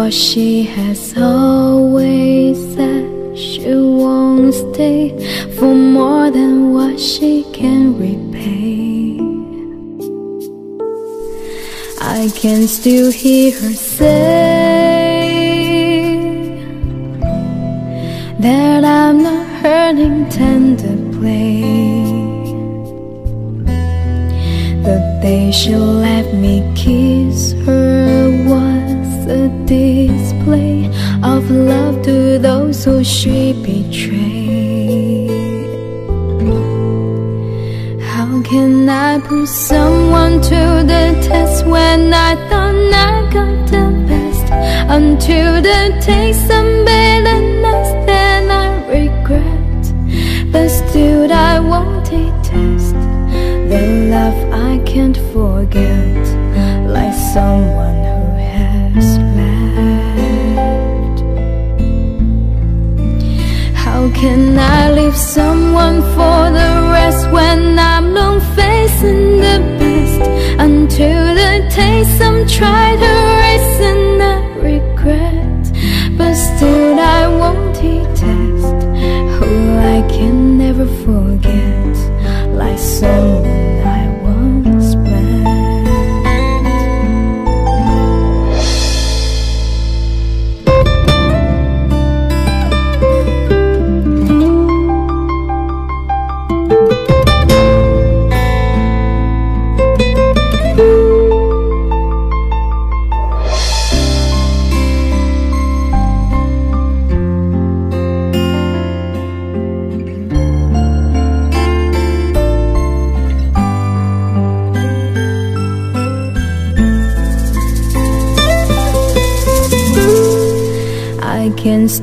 what she has always said. She won't stay for more than what she can repay. I can still hear her say That I'm not hurting tender play. The day she let me kiss her display of love to those who she betrayed. How can I put someone to the test when I thought I got the best? Until the taste of bitterness, then I regret. But still, I won't detest the love I can't for the rest when I'm not facing the best? Until the taste I'm trying to erase and I regret, but still I won't detest who I can never forget,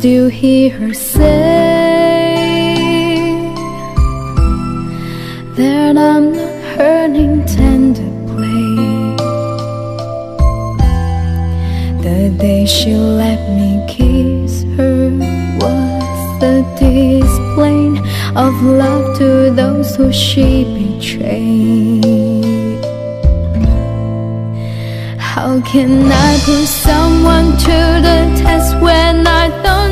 still hear her say that I'm not hurting tender play. The day she let me kiss her was the display of love to those who she betrayed. How can I put someone to the test when I thought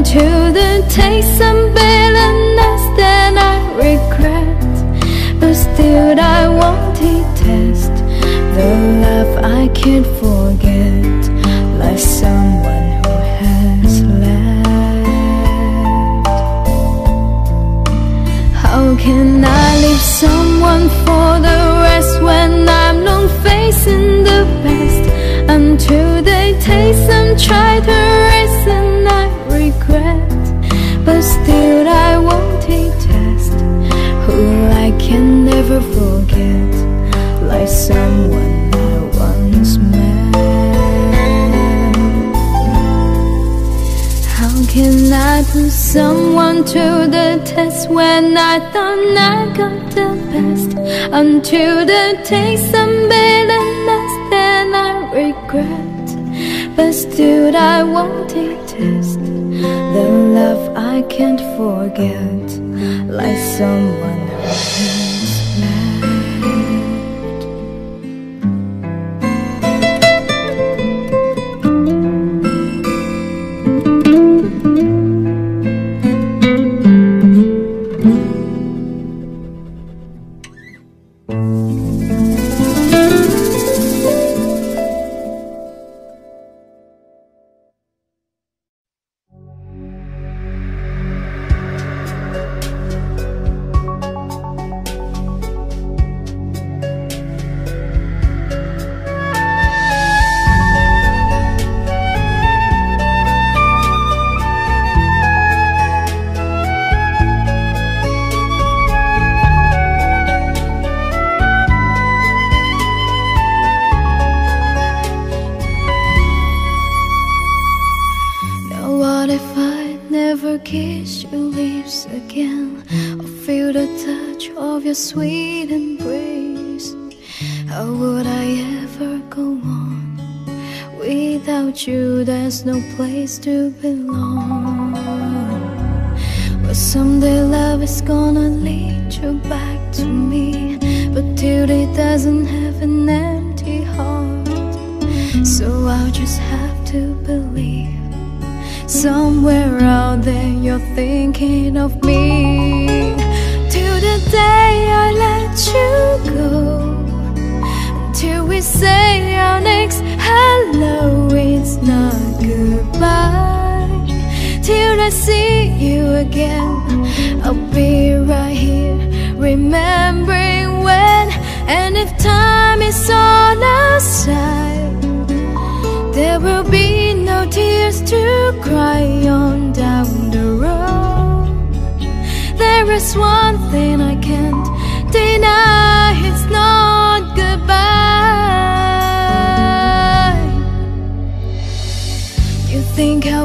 Until the taste of bitterness that I regret, but still I won't detest the love I can't forget, like someone who has left. How can I leave someone for the rest when I'm not facing the best? Until they taste some try to but still I won't detest who I can never forget, like someone I once met. How can I put someone to the test when I thought I got the best? Until the taste of bitterness, then I regret. But still, I won't detest the love I can't forget, like someone who no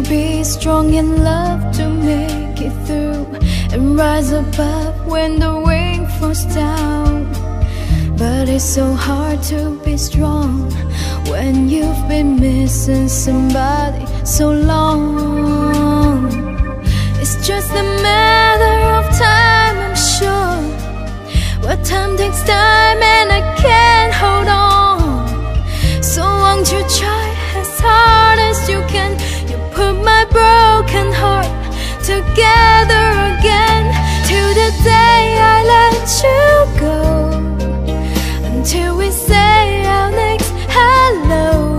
be strong in love to make it through and rise above when the rain falls down. But it's so hard to be strong when you've been missing somebody so long. It's just a matter of time, I'm sure. But time takes time and I can't hold on. So won't you try as hard as you can? Put my broken heart together again. To the day I let you go. Until we say our next hello,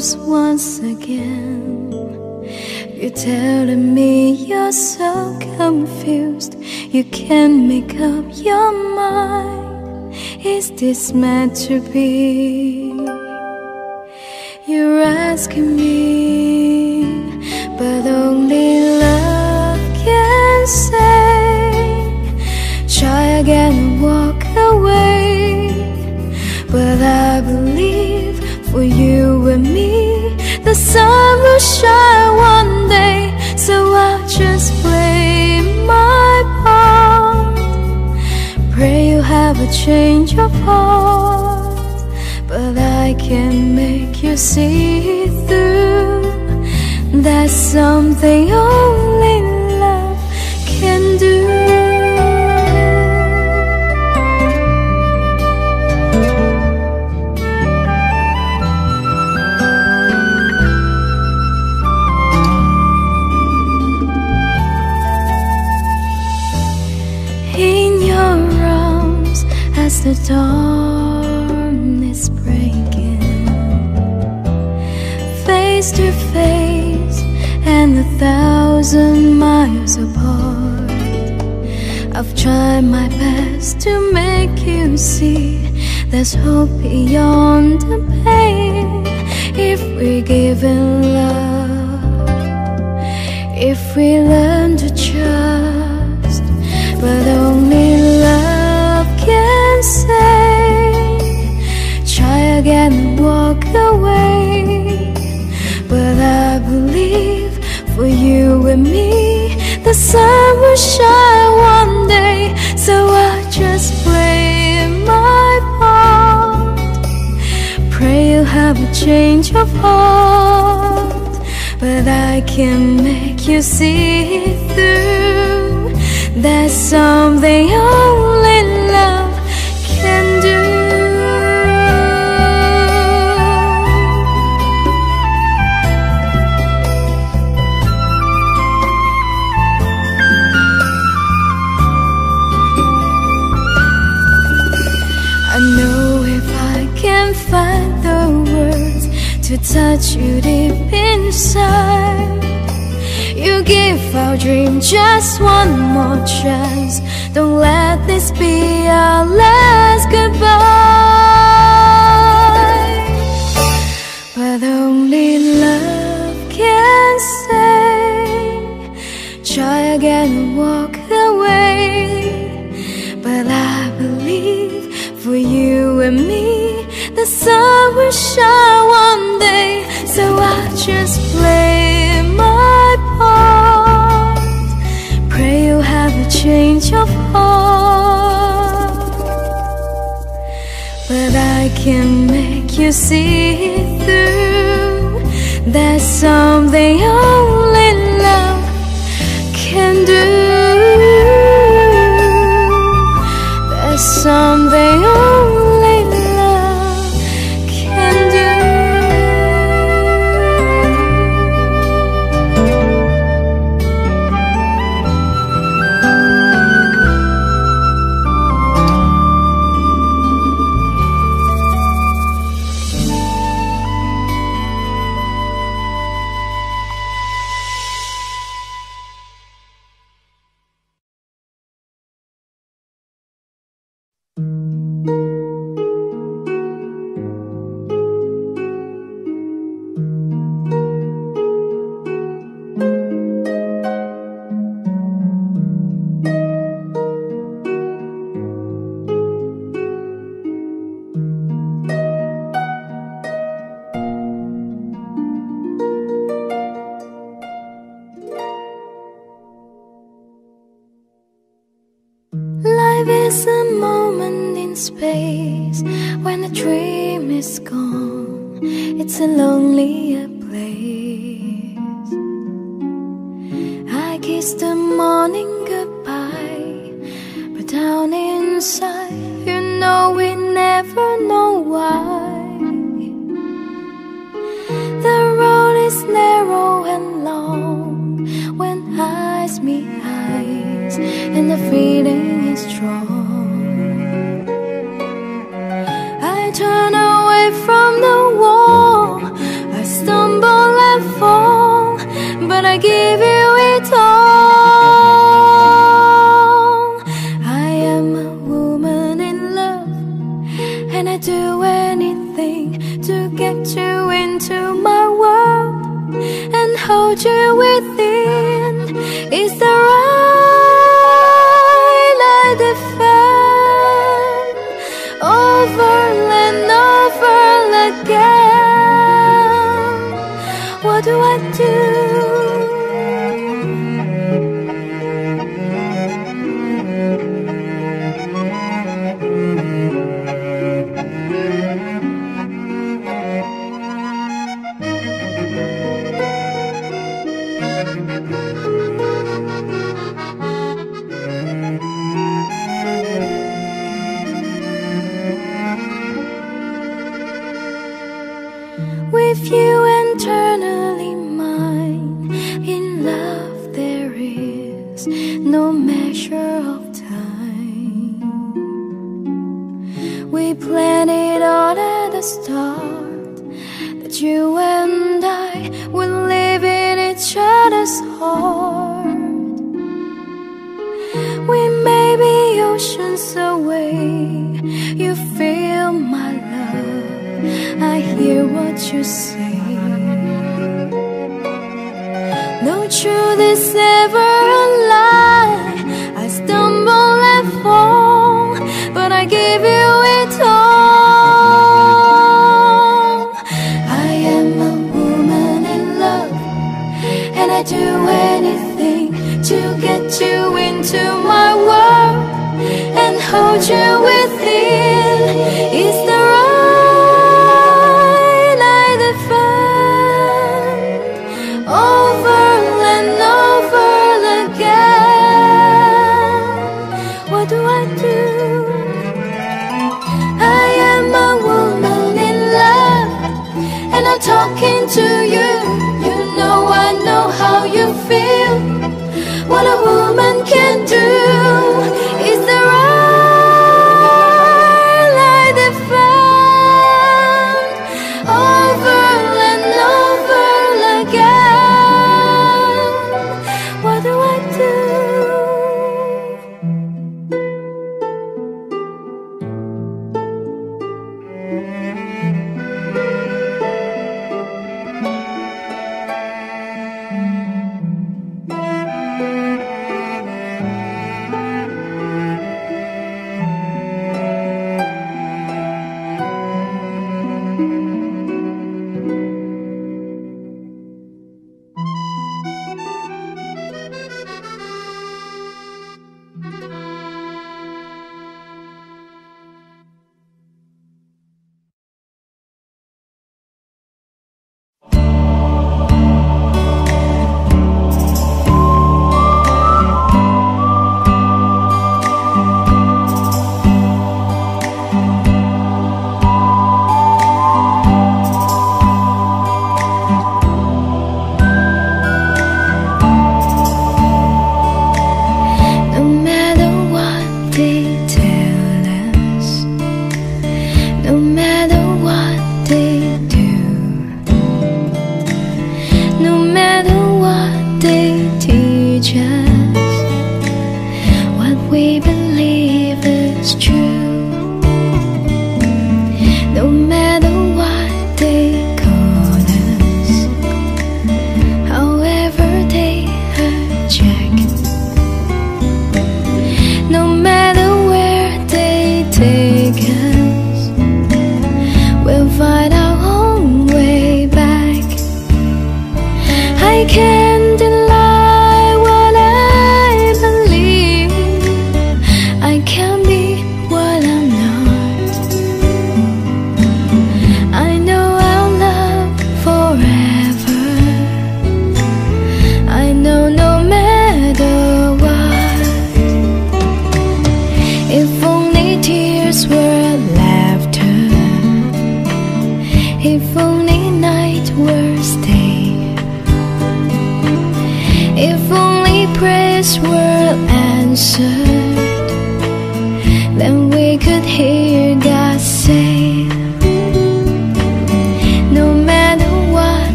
close once again. You're telling me you're so confused. You can't make up your mind. Is this meant to be? You're asking me change of heart But I can make you see through There's something always try my best to make you see there's hope beyond the pain if we give in love, if we learn to trust. But only love can save. Try again and walk away. But I believe for you and me, the sun will shine. change of heart, but I can make you see it through. There's something else. side You give our dream just one more chance. Don't let this be our last see through. There's something I'd do anything to get you into my world and hold you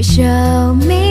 You show me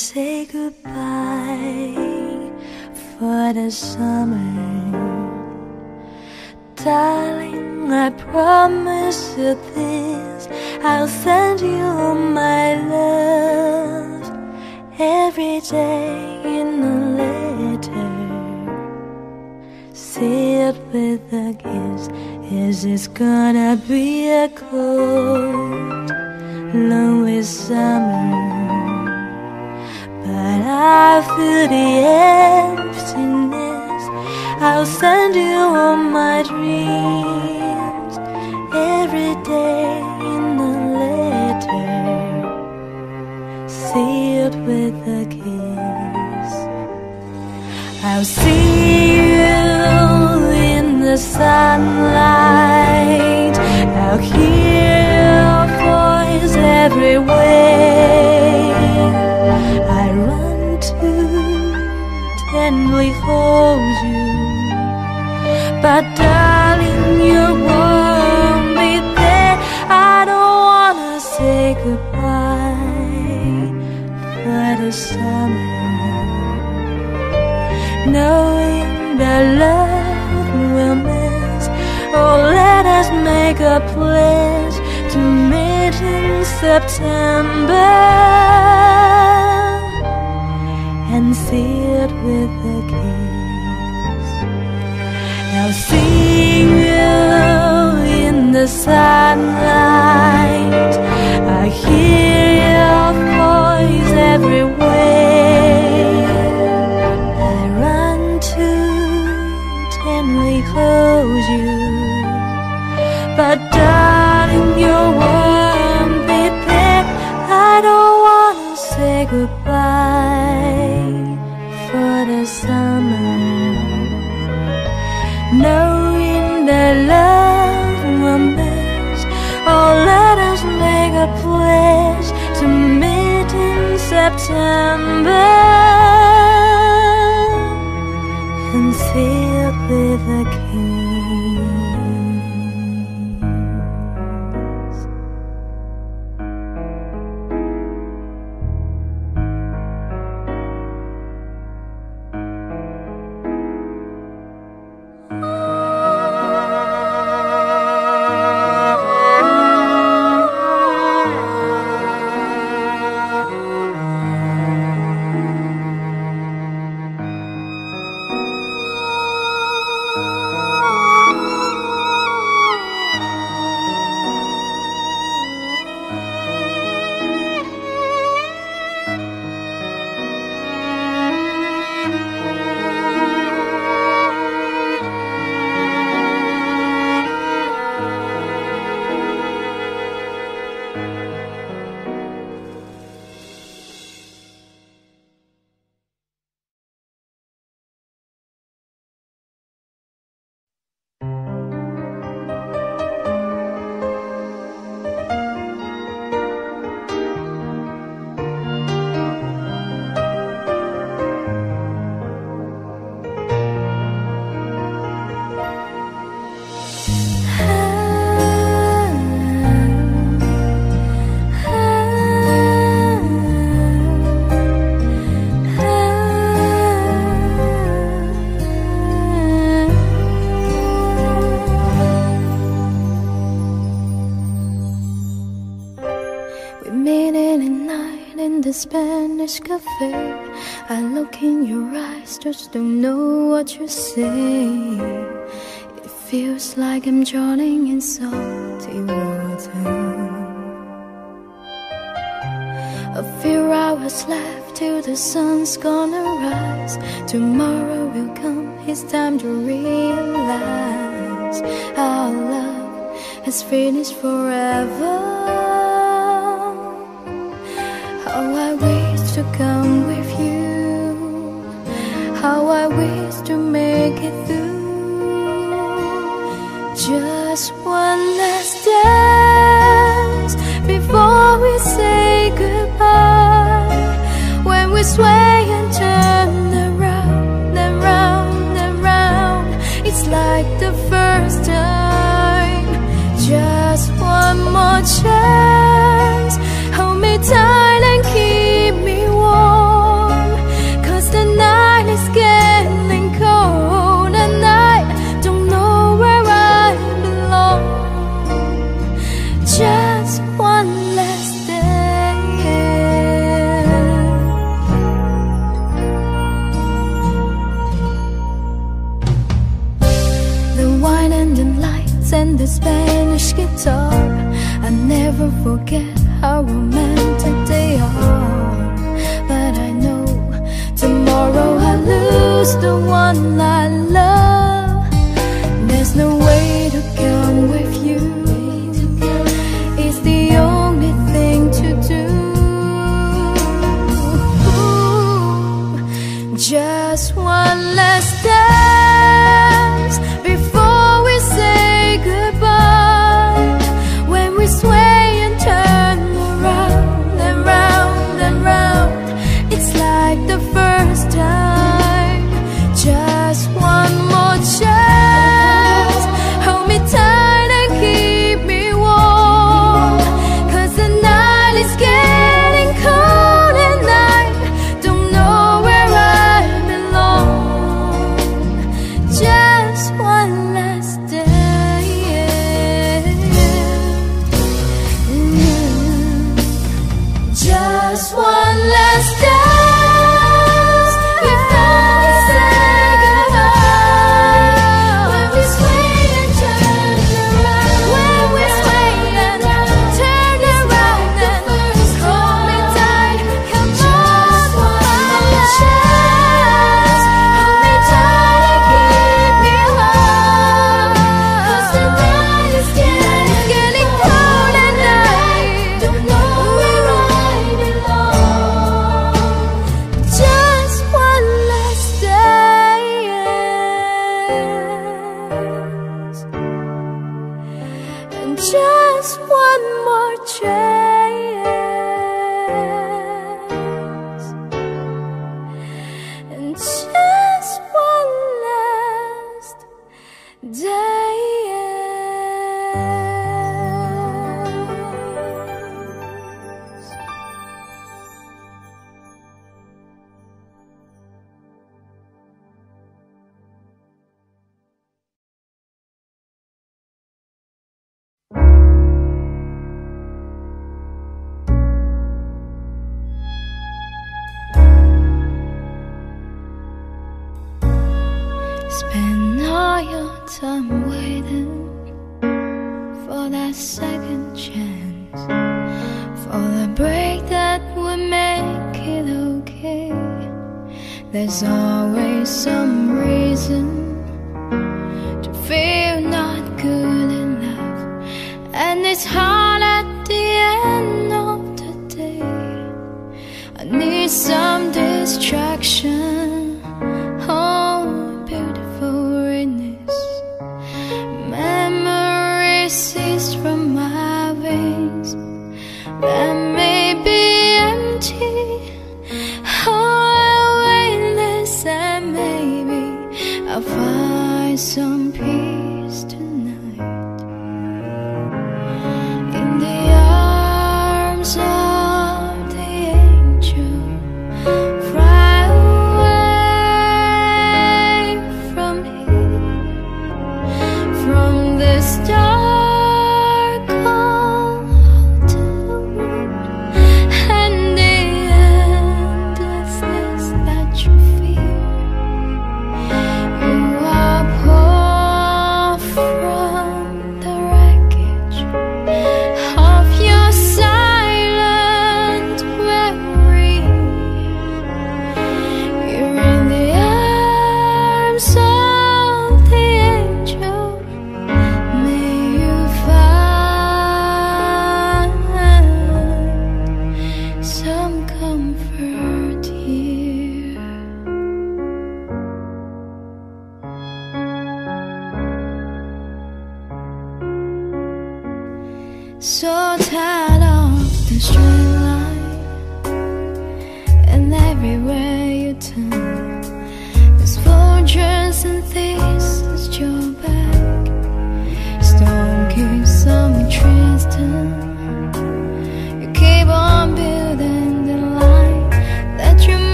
say goodbye for the summer. Darling, I promise you this I'll send you my love Every day in a letter. Sealed with a kiss Is this gonna be a cold lonely summer I feel the emptiness. I'll send you all my dreams Every day in a letter Sealed with a kiss. I'll see you in the sunlight. I'll hear is every way Knowing that love will miss. Oh let us make a pledge to meet in September and see it with a kiss. See you in the sunlight. I look in your eyes, just don't know what you're saying. It feels like I'm drowning in salty water. A few hours left till the sun's gonna rise. Tomorrow will come, it's time to realize our love has finished forever. How I wish to come with you. How I wish to make it through. Just one last dance before we say goodbye. When we sway and turn around and round and round, it's like the first time. Just one more chance. Hold me tight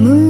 Moon